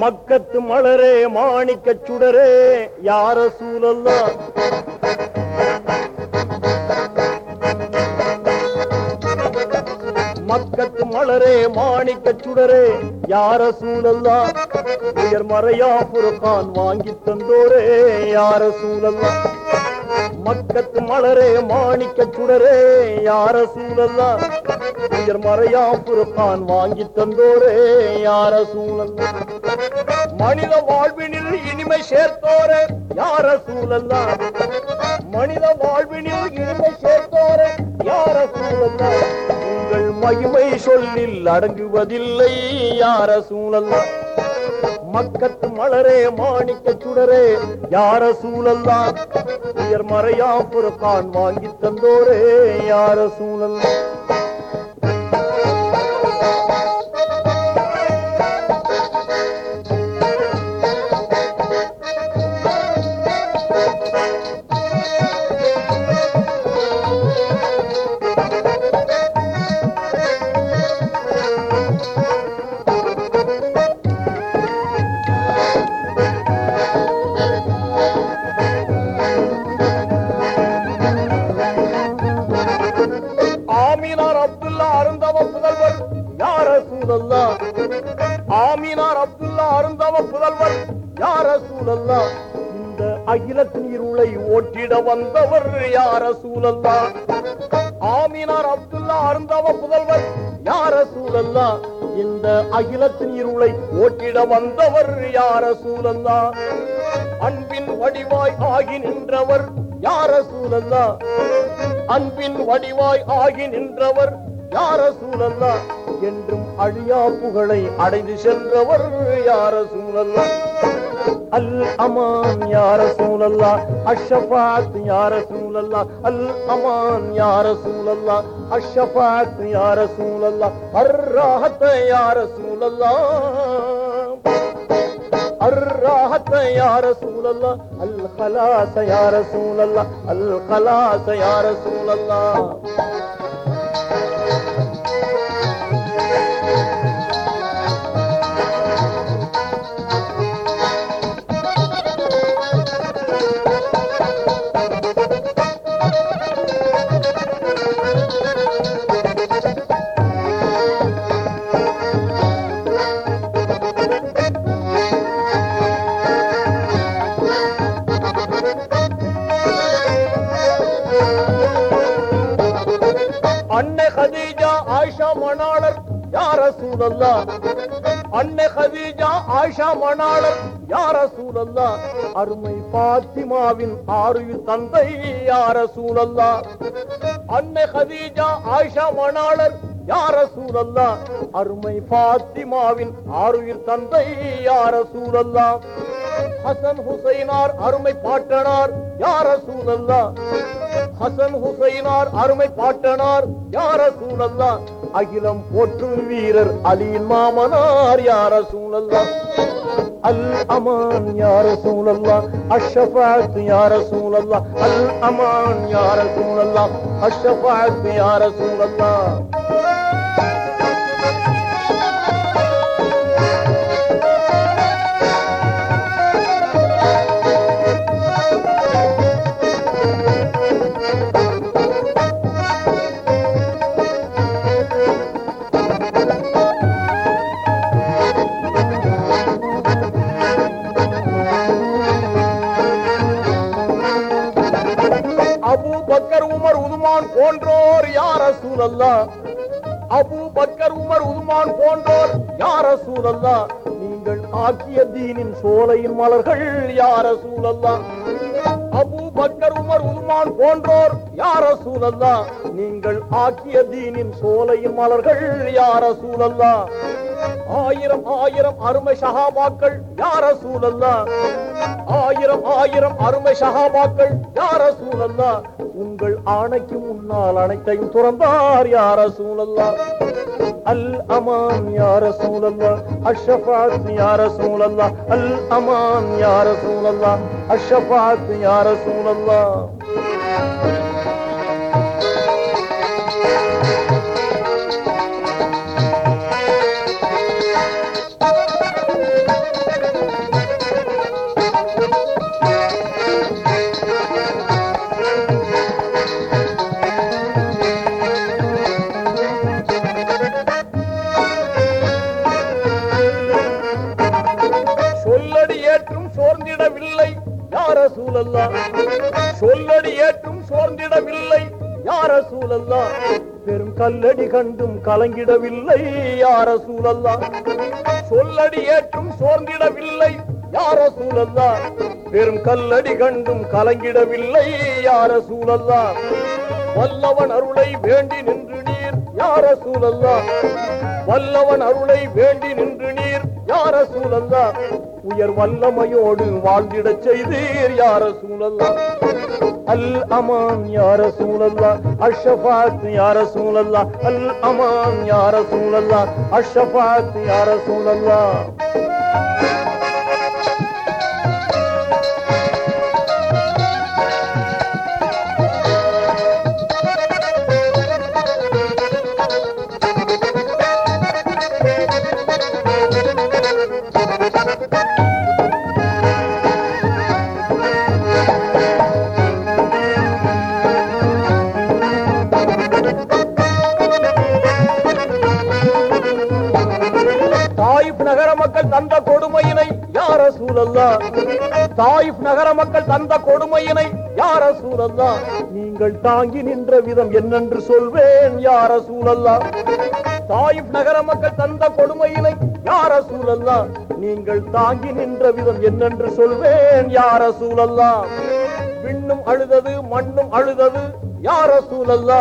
மக்கத்து மலரே மாணிக்க சுடரே யார சூழல்லா? மக்கத்து மலரே மாணிக்க சுடரே யார சூழல்லா? உயர் மறையா புறக்கான் வாங்கி தந்தோரே யார சூழல்லா? மக்கத்து மலரே மாணிக்க சுடரே யார சூழல்லா? ஆயர் மறையா புறக்கான் வாங்கி தந்தோரே யார சூழல்? மனித வாழ்வினில் இனிமை சேர்த்தோரே யார சூழல்? மனித வாழ்வினில் இனிமை சேர்த்தோரே யார சூழல்? உங்கள் மகிமை சொல்லில் அடங்குவதில்லை யார சூழல்? மக்கத்து மலரே மாணிக்க சுடரே யார சூழல்லா உயர் மறையா புறக்கான் வாங்கி தந்தோரே யார சூழல்லா சூழல்லா ஆமினார் அப்துல்லா அருந்தவ புதல்வர் யார சூழல்லா? இந்த அகிலத்தின் இருளை ஓட்டிட வந்தவர் யார சூழல்லா? ஆமினார் அப்துல்லா அருந்தவ புதல்வர் யார சூழல்லா? இந்த அகிலத்தின் இருளை ஓட்டிட வந்தவர் யார சூழல்லா? அன்பின் வடிவாய் ஆகி நின்றவர் யார சூழல்லா? அன்பின் வடிவாய் ஆகி நின்றவர் யார சூழல்லா என்றும் அழியா புகழை அடைந்து சென்றவர் யார சூழல்லா அல் அமான் யார சூழல்லா அஷபாத் யார சூழல்லா அல் அமான் யார சூழல்லா அஷபாத் யார சூழல்லா அர்ராஹத் யார சூழல்லா الراحة يا رسول الله الخلاص يا رسول الله الخلاص يا رسول الله யார அன்னை கதீஜா ஆயிஷா மணாளர் யார சூழல்லா அருமை பாத்திமாவின் ஆறுயிர் தந்தை யார சூழல்லா அன்னை ஹதீஜா ஆயிஷா மணாளர் யார சூழல்லா அருமை பாத்திமாவின் ஆறுயிர் தந்தை யார சூழல்லா ஹசன் ஹுசைனார் அருமை பாட்டனார் யார சூழல்லா ஹசன் ஹுசைனார் அருமை பாட்டனார் யார சூழல்லா அகிலம் போற்றும் வீரர் அலியின் மாமனார் யார சூழல்லா அல் அமான் யார சூழல்லா அஷ்ஷபாத் யார சூழல்லா அல் அமான் யார சூழல்லா அஷ்ஷபாத் யார சூழல்லா போன்றோர் யார சூழல்லா அபு பக்கர் உமர் உதுமான் போன்றோர் யார சூழல்லா நீங்கள் ஆக்கிய தீனின் சோலையின் மலர்கள் யார சூழல்லா அபு பக்கர் உமர் உதுமான் போன்றோர் யார சூழல்லா நீங்கள் ஆக்கிய தீனின் சோலையின் மலர்கள் யார சூழல்லா ஆயிரம் ஆயிரம் அருமை சகாபாக்கள் யார சூழல்லா ஆயிரம் அருமை சகாபாக்கள் யார சூழல்லா உங்கள் ஆணைக்கு முன்னால் அனைத்தையும் துறந்தார் யார சூழல்லா அல் அமான் யார சூழல்லா அஷபாத் யார சூழல்லா அல் அமான் யார சூழல்லா அஷபாத் யார சூழல்லா கல்லடி கண்டும் கலங்கிடவில்லை யார சூழல்லா? சொல்லடி ஏற்றும் சோர்ந்திடவில்லை யார சூழல்லா? பெரும் கல்லடி கண்டும் கலங்கிடவில்லை யார சூழல்லா? வல்லவன் அருளை வேண்டி நின்று நீர் யார சூழல்லா? வல்லவன் அருளை வேண்டி நின்று நீர் யார சூழல்லா? உயர் வல்லமையோடு வாழ்ந்திடச் செய்தீர் யார சூழல்லா? அல் அமான் யார சூழல்லா அஷபாத் யார சூழல்லா அல் அமான் யார சூழல்லா அஷபாத் யார சூழல்லா தாயிப் தந்த கொடுமையினை யார சூழல்லா தாயிப் நகர மக்கள் தந்த கொடுமையினை யார சூழல்லா நீங்கள் தாங்கி நின்ற விதம் என்னென்று சொல்வேன் யார சூழல்லா தாயிப் நகர மக்கள் தந்த கொடுமையினை யார சூழல்லா நீங்கள் தாங்கி நின்ற விதம் என்னென்று சொல்வேன் யார சூழல்லா விண்ணும் அழுதது மண்ணும் அழுதது யார சூழல்லா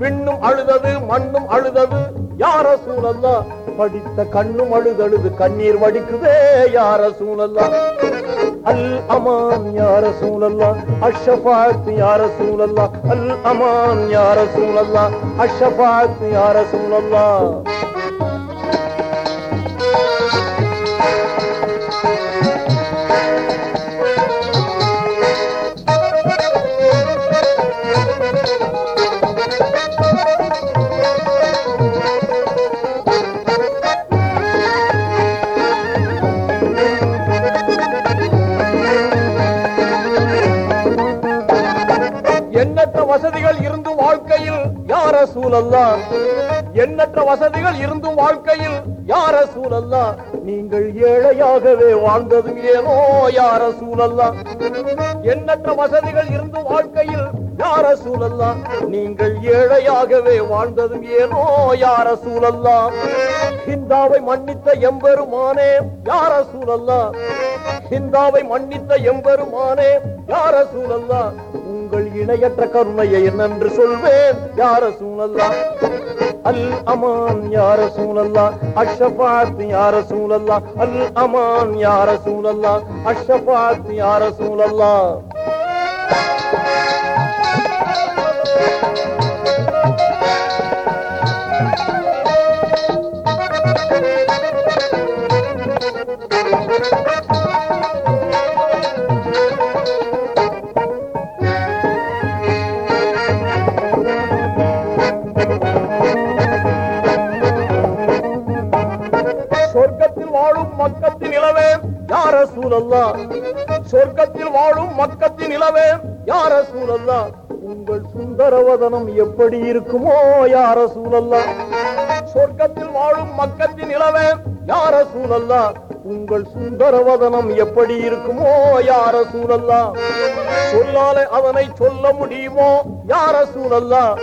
விண்ணும் அழுதது மண்ணும் அழுதது. யார சூழல்லா படித்த கண்ணும் அழுதழுது கண்ணீர் வடிக்குதே யார சூழல்லா அல் அமான் யார சூழல்லா அஷபாத் யார சூழல்லா அல் அமான் யார சூழல்லா அஷபாத் யார சூழல்லா இருந்தும் வாழ்க்கையில் யார சூழல்லா எண்ணற்ற வசதிகள் இருந்தும் வாழ்க்கையில் யார சூழல்லா நீங்கள் ஏழையாகவே வாழ்ந்ததும் ஏனோ யார சூழல்லா எண்ணற்ற வசதிகள் இருந்தும் வாழ்க்கையில் யார சூழல்லா நீங்கள் ஏழையாகவே வாழ்ந்ததும் ஏனோ யார சூழல்லா ஹிந்தாவை மன்னித்த எம்பெருமானே யார சூழல்லா ஹிந்தாவை மன்னித்த எம்பெருமானே யார சூழல்லா உங்கள் இணையற்ற கருணையை என்னென்று சொல்வேன். யார சூழல்லா? அல் அமான் யார சூழல்லா? அஷபாத் யார சூழல்லா? அல் அமான் யார சூழல்லா? அஷபாத் யார சூழல்லா? சூழல்லா சொர்க்கத்தில் வாழும் மக்கத்தின் இளவே யார சூழல்லா உங்கள் சுந்தரவதனம் எப்படி இருக்குமோ யார சூழல்லா சொர்க்கத்தில் வாழும் மக்கத்தின் இளவே யார சூழல்லா உங்கள் சுந்தரவதனம் எப்படி இருக்குமோ யார சூழல்லா? சொல்லாலே அதனை சொல்ல முடியுமோ யார சூழல்லா?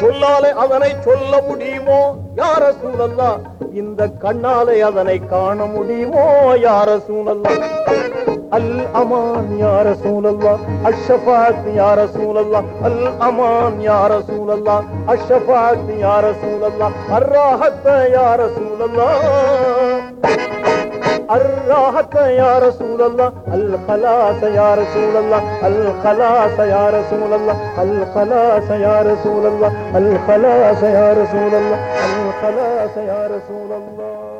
சொல்லாலே அதனை சொல்ல முடியுமோ யார சூழல்லா? இந்த கண்ணாலே அதனை காண முடியுமோ யார சூழல்லா? அல் அமான் யார சூழல்லா? அஷபாத் யார சூழல்லா? அல் அமான் யார சூழல்லா? அஷபாத் யார சூழல்லா? அர்ராஹத்த யார சூழல்லா? الراحة يا رسول الله الخلاص يا رسول الله الخلاص يا رسول الله الخلاص يا رسول الله الخلاص يا رسول الله الخلاص يا رسول الله